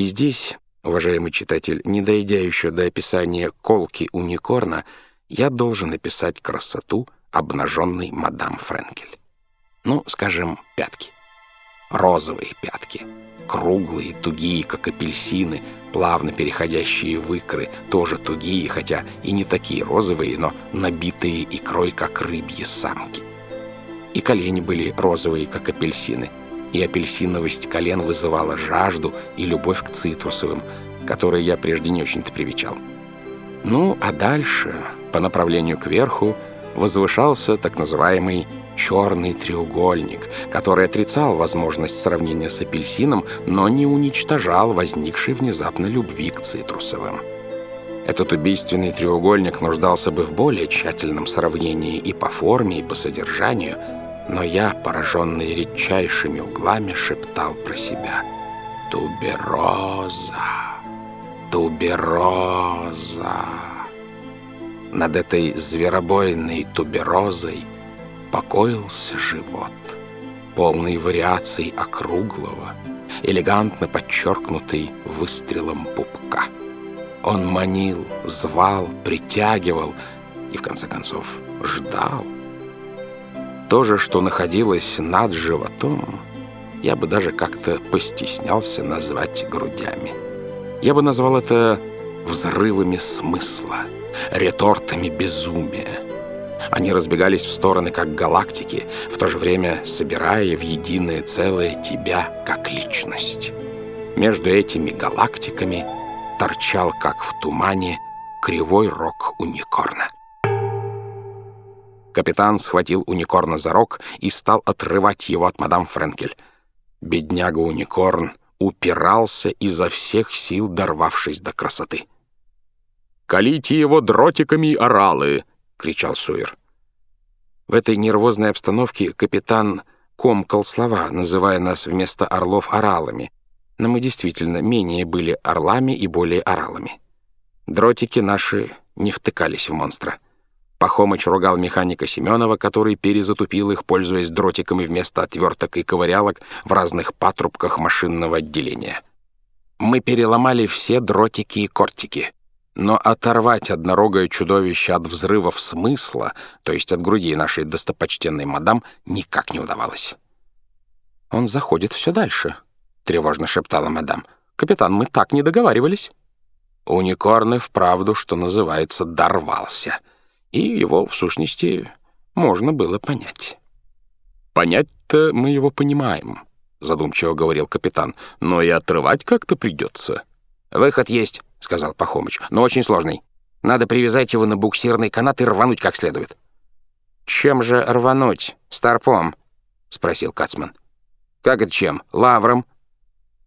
И здесь, уважаемый читатель, не дойдя еще до описания колки уникорна, я должен описать красоту обнаженной мадам Френкель. Ну, скажем, пятки. Розовые пятки. Круглые, тугие, как апельсины, плавно переходящие в икры, тоже тугие, хотя и не такие розовые, но набитые икрой, как рыбьи самки. И колени были розовые, как апельсины, и апельсиновость колен вызывала жажду и любовь к цитрусовым, которые я прежде не очень-то привечал. Ну, а дальше, по направлению кверху, возвышался так называемый черный треугольник, который отрицал возможность сравнения с апельсином, но не уничтожал возникшей внезапно любви к цитрусовым. Этот убийственный треугольник нуждался бы в более тщательном сравнении и по форме, и по содержанию, но я, пораженный редчайшими углами, шептал про себя «Тубероза! Тубероза!» Над этой зверобойной туберозой покоился живот, полный вариаций округлого, элегантно подчеркнутый выстрелом пупка. Он манил, звал, притягивал и, в конце концов, ждал. То же, что находилось над животом, я бы даже как-то постеснялся назвать грудями. Я бы назвал это взрывами смысла, ретортами безумия. Они разбегались в стороны, как галактики, в то же время собирая в единое целое тебя, как личность. Между этими галактиками торчал, как в тумане, кривой рог уникорна. Капитан схватил уникорна за рог и стал отрывать его от мадам Френкель. Бедняга-уникорн упирался изо всех сил, дорвавшись до красоты. «Колите его дротиками, оралы!» — кричал Суир. В этой нервозной обстановке капитан комкал слова, называя нас вместо орлов оралами, но мы действительно менее были орлами и более оралами. Дротики наши не втыкались в монстра. Пахомыч ругал механика Семенова, который перезатупил их, пользуясь дротиками вместо отверток и ковырялок в разных патрубках машинного отделения. Мы переломали все дротики и кортики. Но оторвать однорогое чудовище от взрывов смысла, то есть от груди нашей достопочтенной мадам, никак не удавалось. «Он заходит все дальше», — тревожно шептала мадам. «Капитан, мы так не договаривались». Уникорн и вправду, что называется, дорвался. И его, в сущности, можно было понять. «Понять-то мы его понимаем», — задумчиво говорил капитан, «но и отрывать как-то придется». «Выход есть», — сказал Пахомыч, — «но очень сложный. Надо привязать его на буксирный канат и рвануть как следует». «Чем же рвануть? Старпом?» — спросил Кацман. «Как это чем? Лавром»,